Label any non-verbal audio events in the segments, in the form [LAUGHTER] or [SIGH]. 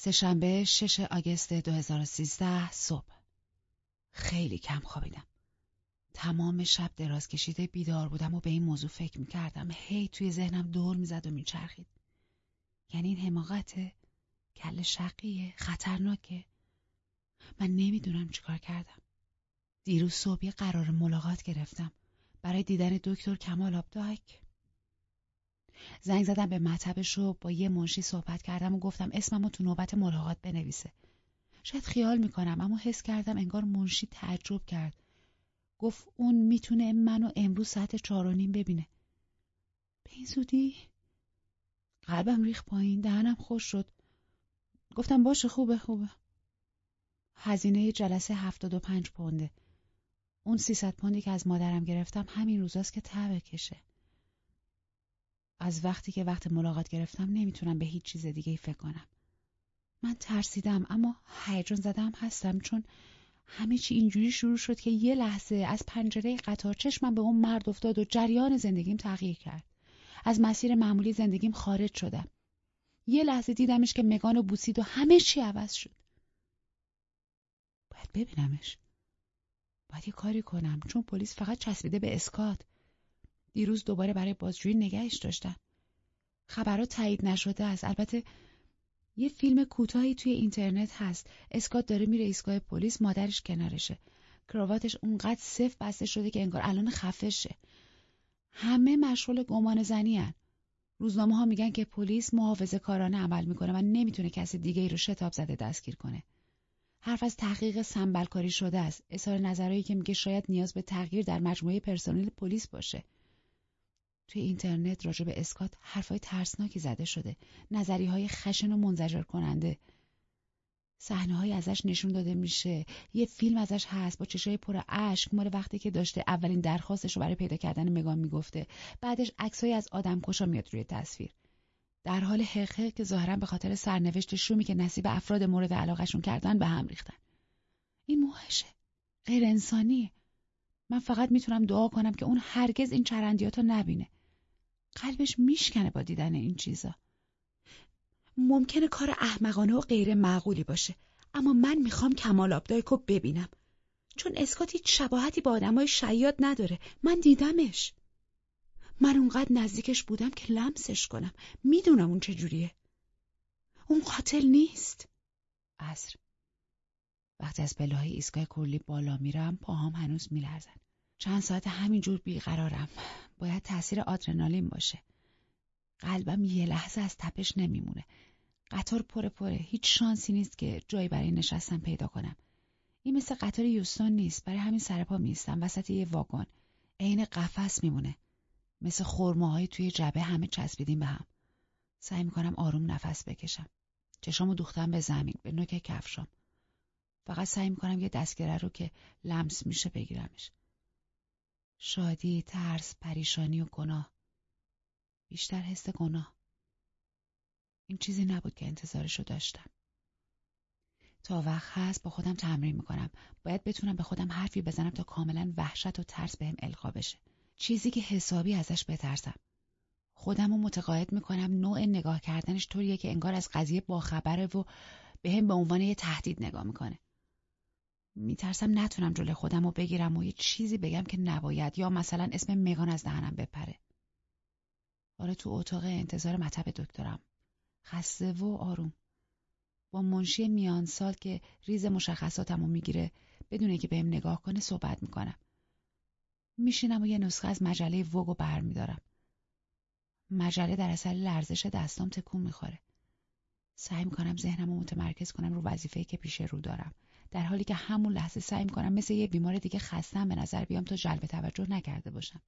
سهشنبه 6 آگست 2013 صبح خیلی کم خوابیدم. تمام شب دراز کشیده بیدار بودم و به این موضوع فکر می‌کردم. هی توی ذهنم دور می‌زد و میچرخید. یعنی این حماقته؟ کل شقیه؟ خطرناکه؟ من نمی‌دونم چیکار کردم. دیروز صبح قرار ملاقات گرفتم. برای دیدن دکتر کمال آبداک. زنگ زدم به مطبش و با یه منشی صحبت کردم و گفتم اسممو تو نوبت ملاقات بنویسه. شاید خیال می‌کنم اما حس کردم انگار منشی تعجب کرد. گفت اون می‌تونه منو امروز ساعت چهار و نیم ببینه. به این زودی؟ قلبم ریخ پایین دهنم خوش شد. گفتم باشه خوبه خوبه. هزینه جلسه هفتاد و پنج پونده. اون سیصد پوندی که از مادرم گرفتم همین روزاست که ته بکشه. از وقتی که وقت ملاقات گرفتم نمی‌تونم به هیچ چیز دیگه فکر کنم. من ترسیدم اما هیجان زدم هستم چون همه چی اینجوری شروع شد که یه لحظه از پنجره قطار چشمم به اون مرد افتاد و جریان زندگیم تغییر کرد. از مسیر معمولی زندگیم خارج شدم. یه لحظه دیدمش که مگان و بوسید و همه چی عوض شد. باید ببینمش. باید یه کاری کنم چون پلیس فقط چسبیده به اسکات. دیروز دوباره برای بازجویی نگهش داشتن. خبرات تایید نشده است. البته یه فیلم کوتاهی توی اینترنت هست. اسکات داره میره ایستگاه پلیس مادرش کنارشه. کراواتش اونقدر صف بسته شده که انگار الان خفشه. همه مشغول گمان زنی هن. روزنامه ها میگن که پلیس محافظه کارانه عمل می‌کنه و نمی‌تونه کسی دیگه ای رو شتاب زده دستگیر کنه. حرف از تحقیق سنبلکاری شده است. اظهار نظرهایی که میگه شاید نیاز به تغییر در مجموعه پرسنل پلیس باشه. توی اینترنت راجع به اسکات حرفای ترسناکی زده شده. نظری های خشن و منزجر کننده صحنه های ازش نشون داده میشه. یه فیلم ازش هست با چشای پر اشک مال وقتی که داشته اولین درخواستش رو برای پیدا کردن مگان می‌گفته. بعدش عکسایی از آدم کشا میاد روی تصویر. در حال حقه که ظاهرا به خاطر سرنوشت شومی که نصیب افراد مورد علاقهشون کردن به هم ریختن. این موهشه. غیر انسانی من فقط می‌تونم دعا کنم که اون هرگز این چرندیات رو نبینه. قلبش میشکنه با دیدن این چیزا. ممکنه کار احمقانه و غیر معقولی باشه اما من می‌خوام کمال آبدایکو ببینم. چون اسکات هیچ شباهتی با آدمای شیاد نداره. من دیدمش. من اونقدر نزدیکش بودم که لمسش کنم. می‌دونم اون چجوریه. اون قاتل نیست. عصر. وقتی از پله ایستگاه کلی بالا میرم پاهام هنوز میلرزن. چند ساعت همینجور بیقرارم. باید تاثیر آدرنالین باشه. قلبم یه لحظه از تپش نمیمونه. قطار پره پره. هیچ شانسی نیست که جایی برای نشستن پیدا کنم. این مثل قطار یوستون نیست. برای همین سرپا میستم. وسط یه واگن. عین قفس میمونه. مثل خورماهای توی جبه همه چسبیدیم به هم. سعی می‌کنم آروم نفس بکشم. چشامو دوختم به زمین به نوک کفشام. فقط سعی می‌کنم یه دستگره رو که لمس میشه بگیرمش. شادی، ترس، پریشانی و گناه. بیشتر حس گناه. این چیزی نبود که انتظارشو داشتم. تا وقت هست با خودم تمرین می‌کنم. باید بتونم به خودم حرفی بزنم تا کاملا وحشت و ترس بهم القا بشه. چیزی که حسابی ازش بترسم. خودم رو متقاعد می‌کنم نوع نگاه کردنش طوریه که انگار از قضیه باخبره و به هم به عنوان یه تهدید نگاه می‌کنه. میترسم نتونم جلوی خودم رو بگیرم و یه چیزی بگم که نباید یا مثلا اسم مگان از دهنم بپره. آره تو اتاق انتظار مطب دکترم. خسته و آروم. با منشی میان سال که ریز مشخصاتم رو می‌گیره بدون که بهم نگاه کنه صحبت می‌کنم. میشینم و یه نسخه از مجله وگو برمیدارم. مجله در اثر لرزش دستام تکون می‌خوره. سعی می‌کنم ذهنم رو متمرکز کنم رو وظیفه‌ای که پیش رو دارم. در حالی که همون لحظه سعی کنم مثل یه بیمار دیگه خستم به نظر بیام تا جلب توجه نکرده باشم.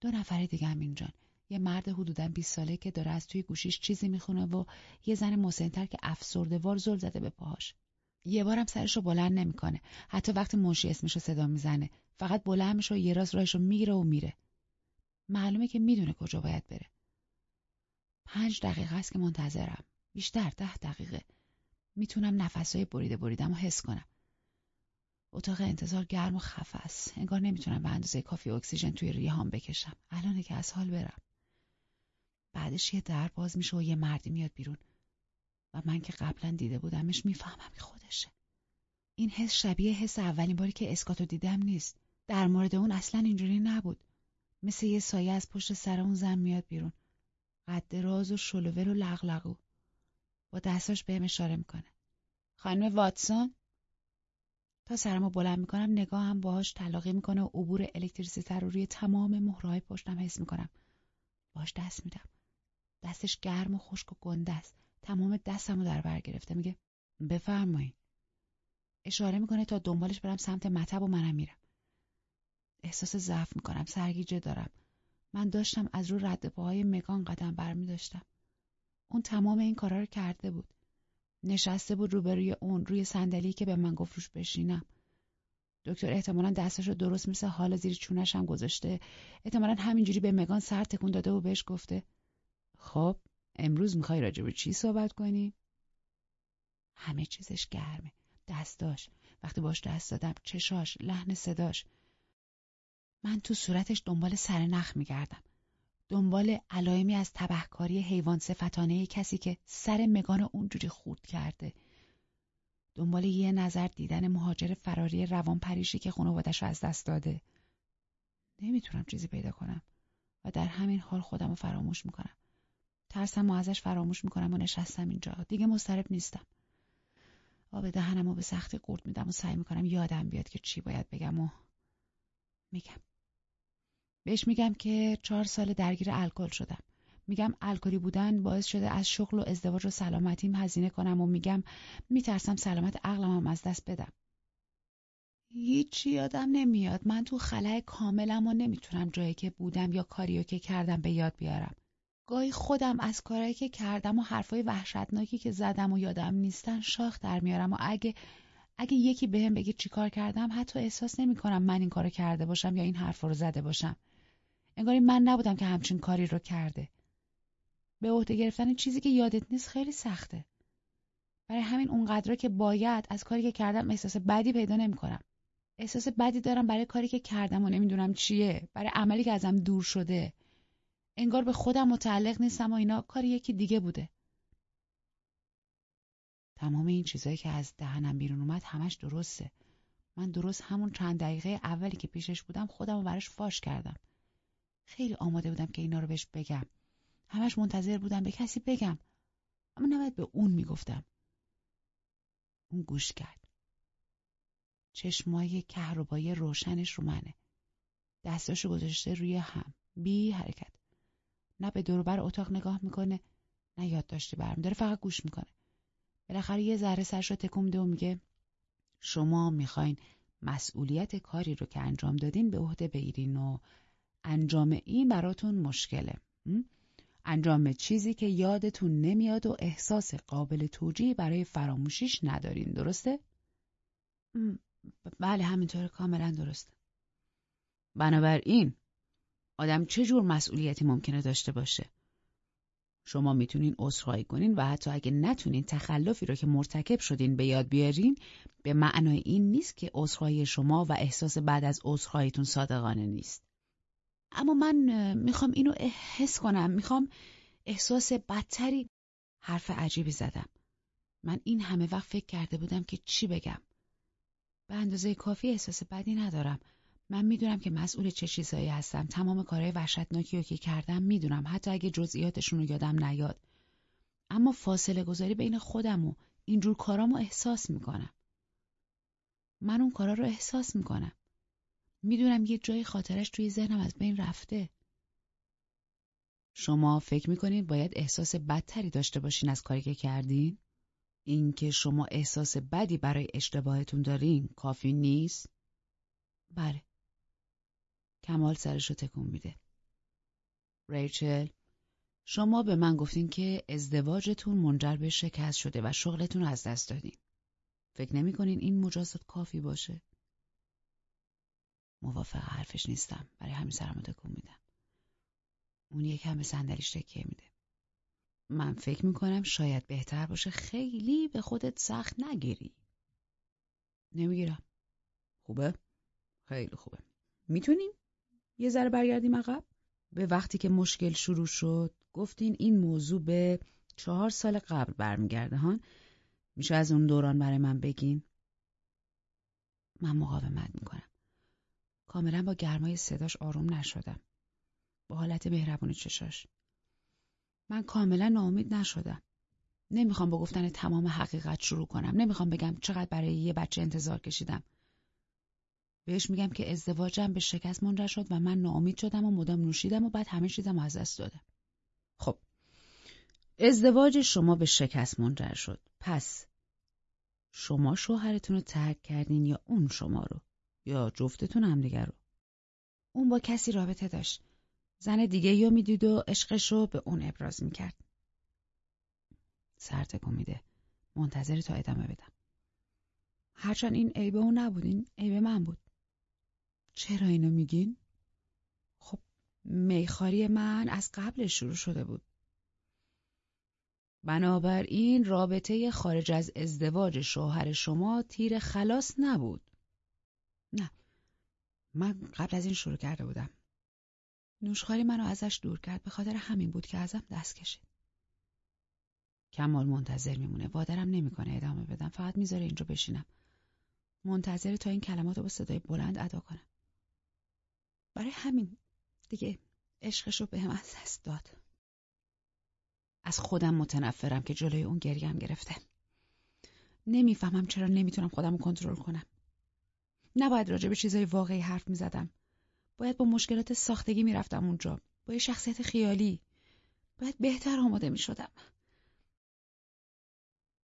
دو نفر دیگه هم اینجان. یه مرد حدودا 20 ساله که داره از توی گوشیش چیزی می‌خونه و یه زن مسنتر که افسرده وار زل زده به پاهاش. یه بارم سرشو بلند نمی‌کنه. حتی وقتی منشی اسمشو صدا می‌زنه. فقط بلند میشه و یه راز راهشو می‌گیره و میره. معلومه که می‌دونه کجا باید بره. پنج دقیقه است که منتظرم. بیشتر ده دقیقه. می‌تونم نفسهای بریده بریدم و حس کنم. اتاق انتظار گرم و خفه است. انگار نمی‌تونم به اندازه کافی اکسیژن توی ریهام بکشم. الانه که از حال برم. بعدش یه در باز میشه و یه مردی میاد بیرون. و من که قبلا دیده بودمش می‌فهمم که خودشه این حس شبیه حس اولین باری که اسکاتو دیدم نیست در مورد اون اصلا اینجوری نبود مثل یه سایه از پشت سر اون زن میاد بیرون قد راز و شلوور و لغلقو دستاش بهم اشاره می‌کنه. خانم واتسون؟ تا سرمو بلند می‌کنم نگاهم باهاش تلاقی می‌کنه و عبور الکتریسیته رو روی تمام مهرهای پشتم حس می‌کنم. باش دست میدم. دستش گرم و خشک و گنده است. تمام دستمو در بر گرفته. میگه بفرمایید اشاره می‌کنه تا دنبالش برم سمت مطب و منم میرم. احساس ضعف می‌کنم. سرگیجه دارم. من داشتم از رو رد پاهای مگان قدم برمی داشتم. اون تمام این کارا رو کرده بود. نشسته بود روبروی اون روی صندلی که به من گفت روش بشینم. دکتر احتمالا دستش رو درست مثل حال زیر چونش هم گذاشته. احتمالا همینجوری به مگان سر تکون داده و بهش گفته خب امروز می‌خوای راجع به چی صحبت کنی؟ همه چیزش گرمه. دستاش. وقتی باش دست دادم چشاش لحن صداش من تو صورتش دنبال سرنخ میگردم. دنبال علائمی از تبهکاری حیوان صفتانه کسی که سر مگان اونجوری خورد کرده. دنبال یه نظر دیدن مهاجر فراری روان پریشی که خانوادش از دست داده. نمی‌تونم چیزی پیدا کنم و در همین حال خودم رو فراموش می‌کنم. ترسم و ازش فراموش می‌کنم و نشستم اینجا. دیگه مضطرب نیستم. آب دهنم و به سختی قورت میدم و سعی می‌کنم یادم بیاد که چی باید بگم و میگم. بهش میگم که چهار سال درگیر الکل شدم. میگم الکلی بودن باعث شده از شغل و ازدواج و سلامتیم هزینه کنم و میگم میترسم سلامت عقلم هم از دست بدم. هیچی یادم نمیاد. من تو خلای کاملم و نمی‌تونم جایی که بودم یا کاریو که کردم به یاد بیارم. گاهی خودم از کارهایی که کردم و حرفای وحشتناکی که زدم و یادم نیستن شاخ در میارم و اگه اگه یکی بهم بگه چیکار کردم حتی احساس نمی‌کنم من این کارو کرده باشم یا این حرف رو زده باشم. انگاری من نبودم که همچین کاری رو کرده. به عهده گرفتن چیزی که یادت نیست خیلی سخته. برای همین اونقدر که باید از کاری که کردم احساس بدی پیدا نمی‌کنم. احساس بدی دارم برای کاری که کردم و نمی‌دونم چیه. برای عملی که ازم دور شده. انگار به خودم متعلق نیستم و اینا کار یکی دیگه بوده. تمام این چیزایی که از دهنم بیرون اومد همش درسته. من درست همون چند دقیقه اولی که پیشش بودم خودم براش فاش کردم. خیلی آماده بودم که اینا رو بهش بگم. همش منتظر بودم به کسی بگم. اما نباید به اون می‌گفتم. اون گوش کرد. چشمای کهربایی روشنش رو منه. دستاشو گذاشته روی هم. بی حرکت. نه به دوربر اتاق نگاه می‌کنه نه یادداشتی برمی داره فقط گوش می‌کنه. بالاخره یه ذره سرش رو تکون میده و میگه شما می‌خواین مسئولیت کاری رو که انجام دادین به عهده بگیرین و انجام این براتون مشکله انجام چیزی که یادتون نمیاد و احساس قابل توجیه برای فراموشیش ندارین درسته؟ بله همینطور کاملا درسته بنابراین آدم چه جور مسئولیتی ممکنه داشته باشه؟ شما می‌تونین عذرخواهی کنین و حتی اگه نتونین تخلفی رو که مرتکب شدین به یاد بیارین به معنای این نیست که عذرخواهی شما و احساس بعد از عذرخواهیتون صادقانه نیست. اما من می‌خوام اینو حس کنم. می‌خوام احساس بدتری حرف عجیبی زدم. من این همه وقت فکر کرده بودم که چی بگم. به اندازه کافی احساس بدی ندارم. من می‌دونم که مسئول چه چیزایی هستم. تمام کارهای وحشتناکی رو که کردم می‌دونم. حتی اگه جزئیاتشون رو یادم نیاد. اما فاصله گذاری بین خودم و اینجور کارامو احساس می‌کنم. من اون کارا رو احساس می‌کنم. می‌دونم یه جای خاطرش توی ذهنم از بین رفته. شما فکر می‌کنید باید احساس بدتری داشته باشین از کاری که کردین؟ اینکه شما احساس بدی برای اشتباهتون دارین کافی نیست؟ بله. کمال سرشو تکون میده. ریچل شما به من گفتین که ازدواجتون منجر به شکست شده و شغلتون از دست دادین. فکر نمی کنین این مجازات کافی باشه؟ موافق حرفش نیستم برای همین سرمو تکون میدم اون یکم به صندلیش تکیه میده من فکر می‌کنم شاید بهتر باشه خیلی به خودت سخت نگیری نمی‌گیرم خوبه؟ خیلی خوبه می‌تونیم؟ یه ذره برگردیم عقب؟ به وقتی که مشکل شروع شد گفتین این موضوع به چهار سال قبل برمیگرده هان میشه از اون دوران برای من بگین؟ من مقاومت می‌کنم. کاملا با گرمای صداش آروم نشدم. با حالت مهربون چشاش. من کاملا ناامید نشدم. نمی‌خوام با گفتن تمام حقیقت شروع کنم. نمی‌خوام بگم چقدر برای یه بچه انتظار کشیدم. بهش میگم که ازدواجم به شکست منجر شد و من ناامید شدم و مدام نوشیدم و بعد همه چیزم از دست دادم. خب ازدواج شما به شکست منجر شد. پس شما شوهرتون رو ترک کردین یا اون شما رو یا جفتتون همدیگر رو؟ اون با کسی رابطه داشت. زن دیگه یا می‌دید و عشقش رو به اون ابراز می‌کرد. سرتکون میده. منتظر تا ادامه بدم. هرچند این عیبه اون نبود. این من بود. چرا اینو میگین؟ خب میخاری من از قبل شروع شده بود. بنابراین رابطه خارج از ازدواج شوهر شما تیر خلاص نبود. نه. من قبل از این شروع کرده بودم. نوشخاری منو ازش دور کرد به خاطر همین بود که ازم دست کشید. کمال منتظر میمونه. وادرم نمی‌کنه ادامه بدم. فقط می‌ذاره اینجا بشینم. منتظر تا این کلمات رو با صدای بلند ادا کنم. برای همین دیگه عشقش رو به هم از دست داد. از خودم متنفرم که جلوی اون گریم گرفته. نمی‌فهمم چرا نمی‌تونم خودم رو کنترل کنم. نباید راجع به چیزای واقعی حرف می‌زدم. باید با مشکلات ساختگی می‌رفتم اونجا. با یه شخصیت خیالی. باید بهتر آماده می‌شدم.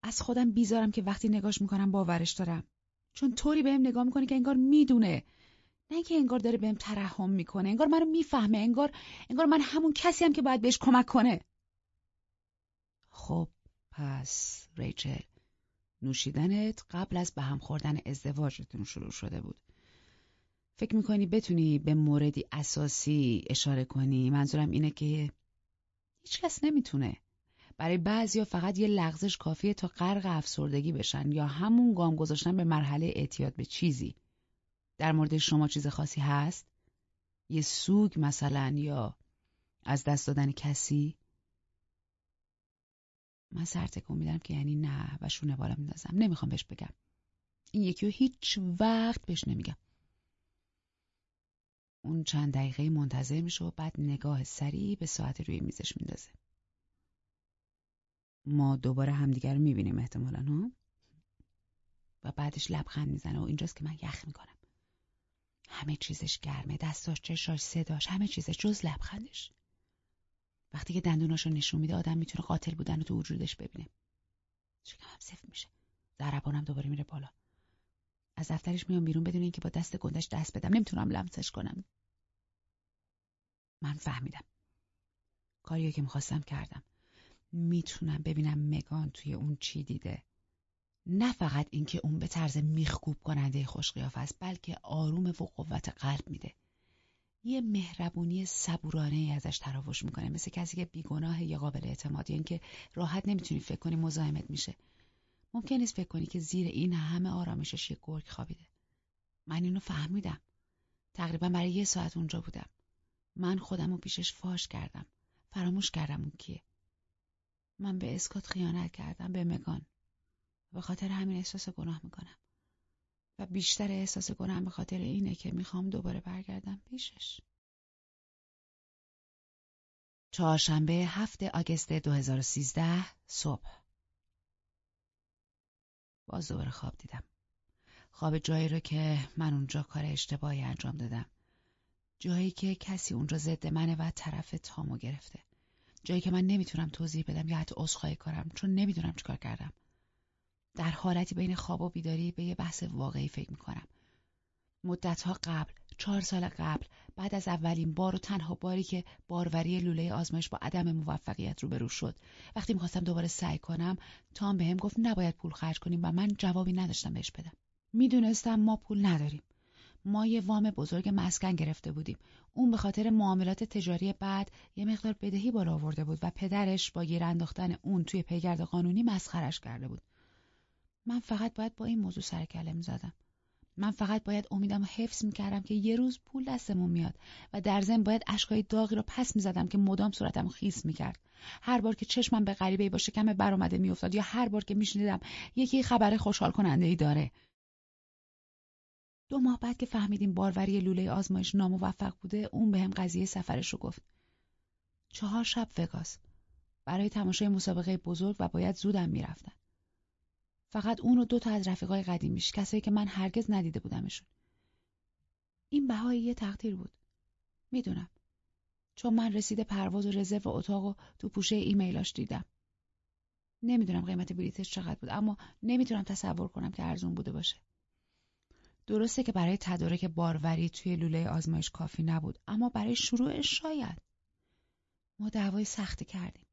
از خودم بیزارم که وقتی نگاش می‌کنم باورش دارم. چون طوری بهم نگاه می‌کنه که انگار می‌دونه. نه اینکه انگار داره بهم ترحم می‌کنه. انگار منو می‌فهمه. انگار انگار من همون کسی هم که باید بهش کمک کنه. خب پس ریچل نوشیدنت قبل از به هم خوردن ازدواجتون شروع شده بود. فکر می‌کنی بتونی به موردی اساسی اشاره کنی؟ منظورم اینه که هیچکس نمی‌تونه. برای بعضیا فقط یه لغزش کافیه تا غرق افسردگی بشن یا همون گام گذاشتن به مرحله اعتیاد به چیزی. در مورد شما چیز خاصی هست؟ یه سوگ مثلا یا از دست دادن کسی؟ من سر تکون میدم که یعنی نه و شونه بالا میندازم. نمی‌خوام بهش بگم. این یکی رو هیچ وقت بهش نمیگم. اون چند دقیقه منتظر میشه و بعد نگاه سریع به ساعت روی میزش میندازه. ما دوباره همدیگر رو می‌بینیم احتمالا ها؟ و بعدش لبخند می‌زنه و اینجاست که من یخ می‌کنم. همه چیزش گرمه دستاش چشاش صداش همه چیزش جز لبخندش. وقتی که دندوناشو نشون میده آدم می‌تونه قاتل بودن رو تو وجودش ببینه. هم صفر میشه. ضربانم دوباره میره بالا. از دفترش میام بیرون بدون اینکه با دست گندش دست بدم. نمی‌تونم لمسش کنم. من فهمیدم. کاریو که می‌خواستم کردم. می‌تونم ببینم مگان توی اون چی دیده. نه فقط اینکه اون به طرز میخکوب کننده خوش است بلکه آروم و قوت قلب میده. یه مهربونی صبورانه ای ازش تراوش می‌کنه. مثل کسی که بیگناه یا قابل اعتمادی اینکه راحت نمی‌تونی فکر کنی مزاحمت میشه. ممکن نیست فکر کنی که زیر این همه آرامشش یه گرگ خوابیده. من اینو فهمیدم. تقریبا برای یه ساعت اونجا بودم. من خودم رو پیشش فاش کردم. فراموش کردم اون کیه. من به اسکات خیانت کردم به مگان. به خاطر همین احساس گناه می‌کنم. و بیشتر احساس گناهم به خاطر اینه که می‌خوام دوباره برگردم پیشش. چهارشنبه هفته آگست 2013 صبح باز دوباره خواب دیدم. خواب جایی رو که من اونجا کار اشتباهی انجام دادم. جایی که کسی اونجا ضد منه و طرف تامو گرفته. جایی که من نمی‌تونم توضیح بدم یا حتی عذرخواهی کنم چون نمی‌دونم چیکار کردم. در حالتی بین خواب و بیداری به یه بحث واقعی فکر می‌کنم. مدتها قبل، چهار سال قبل، بعد از اولین بار و تنها باری که باروری لوله آزمایش با عدم موفقیت روبرو شد. وقتی می‌خواستم دوباره سعی کنم تام بهم گفت نباید پول خرج کنیم و من جوابی نداشتم بهش بدم. می‌دونستم ما پول نداریم. ما یه وام بزرگ مسکن گرفته بودیم. اون به خاطر معاملات تجاری بعد یه مقدار بدهی بالا آورده بود و پدرش با گیر انداختن اون توی پیگرد قانونی مسخرش کرده بود. من فقط باید با این موضوع سر کله زدم. من فقط باید امیدم رو حفظ می‌کردم که یه روز پول دستمون میاد و در ضمن باید اشکای داغی رو پس می‌زدم که مدام صورتم خیس می‌کرد. هر بار که چشمم به غریبه با شکم برآمده میافتاد یا هر بار که میشنیدم یکی خبر خوشحال کننده ای داره. دو ماه بعد که فهمیدیم باروری لوله آزمایش ناموفق بوده اون به قضیه سفرش رو گفت. چهار شب وگاس. برای تماشای مسابقه بزرگ و باید زودم می‌رفتن فقط اون و دو تا از رفیقای قدیمیش کسایی که من هرگز ندیده بودمشون. این بهای یه تقدیر بود. می‌دونم. چون من رسید پرواز و رزرو اتاق و تو پوشه ایمیلاش دیدم. نمی‌دونم قیمت بلیتش چقدر بود اما نمی‌تونم تصور کنم که ارزون بوده باشه. درسته که برای تدارک باروری توی لوله آزمایش کافی نبود اما برای شروع شاید. ما دعوای سختی کردیم.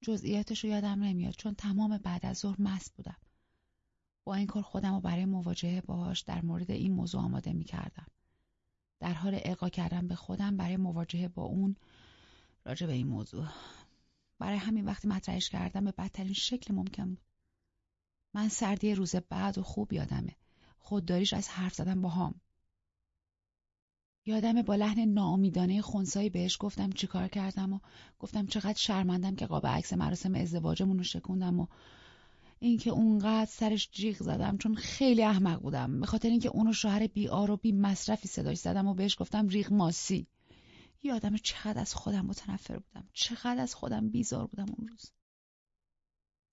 جزئیاتش رو یادم نمیاد چون تمام بعد از ظهر مست بودم. با این کار خودم رو برای مواجهه باهاش در مورد این موضوع آماده می کردم. در حال اقا کردن به خودم برای مواجهه با اون راجع به این موضوع. برای همین وقتی مطرحش کردم به بدترین شکل ممکن بود. من سردی روز بعد و خوب یادمه. خودداریش از حرف زدن با هام. یادم با لحن ناامیدانه خونسایی بهش گفتم چیکار کردم و گفتم چقدر شرمندم که قاب عکس مراسم ازدواجمون رو شکوندم و اینکه اونقدر سرش جیغ زدم چون خیلی احمق بودم. به خاطر اینکه اونو شوهر بی آر و بی مصرفی صداش زدم و بهش گفتم ریغ ماسی. یادم چقدر از خودم متنفر بودم. چقدر از خودم بیزار بودم اون روز.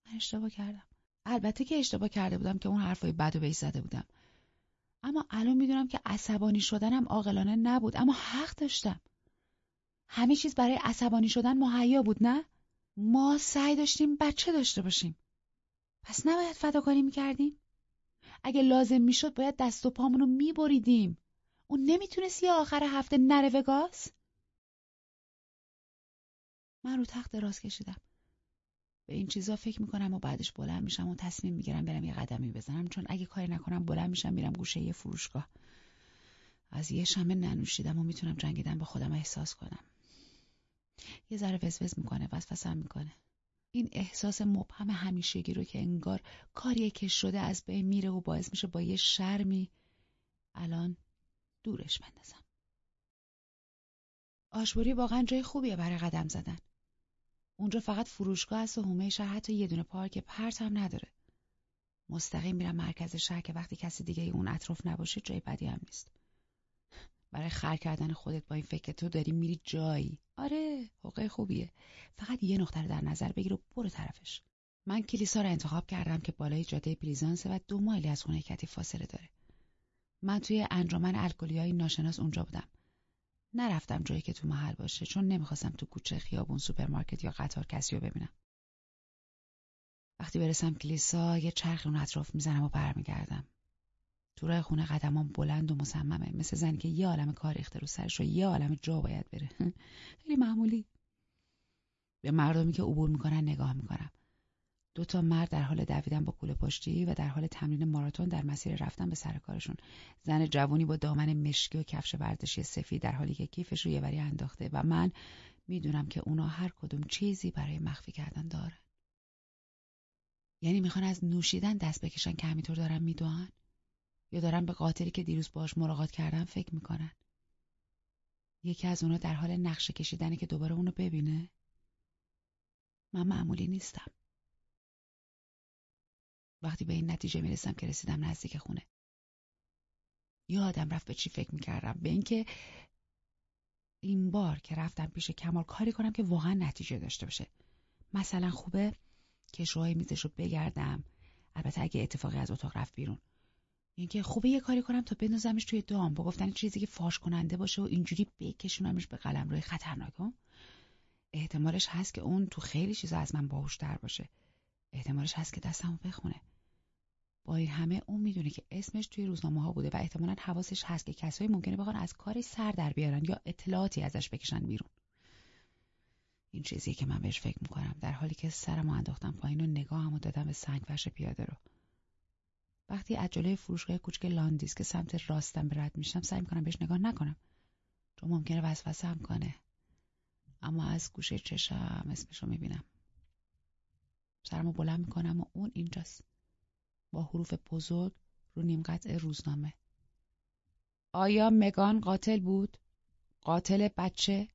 من اشتباه کردم. البته که اشتباه کرده بودم که اون حرفای بد و زده بودم. اما الان می‌دونم که عصبانی شدنم عاقلانه نبود. اما حق داشتم. همه چیز برای عصبانی شدن مهیا بود نه؟ ما سعی داشتیم بچه داشته باشیم. پس نباید فداکاری می‌کردیم؟ اگه لازم می‌شد باید دست و پامونو میبریدیم. اون نمی‌تونست یه آخر هفته نره وگاس؟ من رو تخت دراز کشیدم. به این چیزا فکر می‌کنم و بعدش بلند میشم و تصمیم می‌گیرم برم یه قدمی بزنم چون اگه کاری نکنم بلند میشم میرم گوشه یه فروشگاه. از یه شمه ننوشیدم و می‌تونم جنگیدن به خودم احساس کنم. یه ذره وزوز می‌کنه وسوسم می‌کنه. این احساس مبهم همیشگی رو که انگار کاریه که شده از بین میره و باعث میشه با یه شرمی الان دورش بندازم. آشبوری واقعا جای خوبیه برای قدم زدن. اونجا فقط فروشگاه است و هومه شهر حتی یه دونه پارک پرت هم نداره. مستقیم میرم مرکز شهر که وقتی کسی دیگه اون اطراف نباشه جای بدی هم نیست. برای خر کردن خودت با این فکر تو داری میری جایی. آره حقه خوبیه. فقط یه نقطه رو در نظر بگیر و برو طرفش. من کلیسا رو انتخاب کردم که بالای جاده پلیزانسه و دو مایلی از خونه کتی فاصله داره. من توی انجمن الکلی ناشناس اونجا بودم. نرفتم جایی که تو محل باشه چون نمی‌خواستم تو کوچه خیابون سوپرمارکت یا قطار کسی رو ببینم. وقتی برسم کلیسا یه چرخ اون اطراف می‌زنم و برمیگردم. تو راه خونه قدمام بلند و مصممه. مثل زنی که یه عالم کار ریخته رو سرش و یه عالم جا باید بره. [LAUGHS] خیلی معمولی. به مردمی که عبور می‌کنن نگاه می‌کنم. دو تا مرد در حال دویدن با کوله پشتی و در حال تمرین ماراتون در مسیر رفتن به سر کارشون. زن جوونی با دامن مشکی و کفش ورزشی سفید در حالی که کیفش رو یه انداخته و من می‌دونم که اونا هر کدوم چیزی برای مخفی کردن دارن. یعنی می‌خوان از نوشیدن دست بکشن که همینطور دارن میدوان؟ یا دارن به قاتلی که دیروز باش ملاقات کردن فکر می‌کنن؟ یکی از اونا در حال نقشه کشیدنه که دوباره اونو ببینه؟ من معمولی نیستم. وقتی به این نتیجه می‌رسم که رسیدم نزدیک خونه. یادم رفت به چی فکر می‌کردم؟ به اینکه این بار که رفتم پیش کمال کاری کنم که واقعا نتیجه داشته باشه. مثلا خوبه که شوهای میزش رو بگردم. البته اگه اتفاقی از اتاق رفت بیرون. اینکه خوبه یه کاری کنم تا بندازمش توی دام. با گفتن چیزی که فاش کننده باشه و اینجوری بکشونمش به قلم روی خطرناک احتمالش هست که اون تو خیلی چیزا از من باهوشتر باشه. احتمالش هست که دستمو بخونه. با این همه اون می‌دونه که اسمش توی روزنامه ها بوده و احتمالا حواسش هست که کسایی ممکنه بخوان از کاری سر در بیارن یا اطلاعاتی ازش بکشن بیرون. این چیزیه که من بهش فکر می‌کنم. در حالی که سرمو انداختم پایین و نگاهمو دادم به سنگ پیاده رو. وقتی جلوی فروشگاه کوچک لاندیس که سمت راستم رد میشم سعی می‌کنم بهش نگاه نکنم. چون ممکنه وسوسه هم کنه. اما از گوشه چشم اسمشو می‌بینم. سرمو بلند می‌کنم و اون اینجاست. با حروف بزرگ رو نیم قطع روزنامه. آیا مگان قاتل بود؟ قاتل بچه؟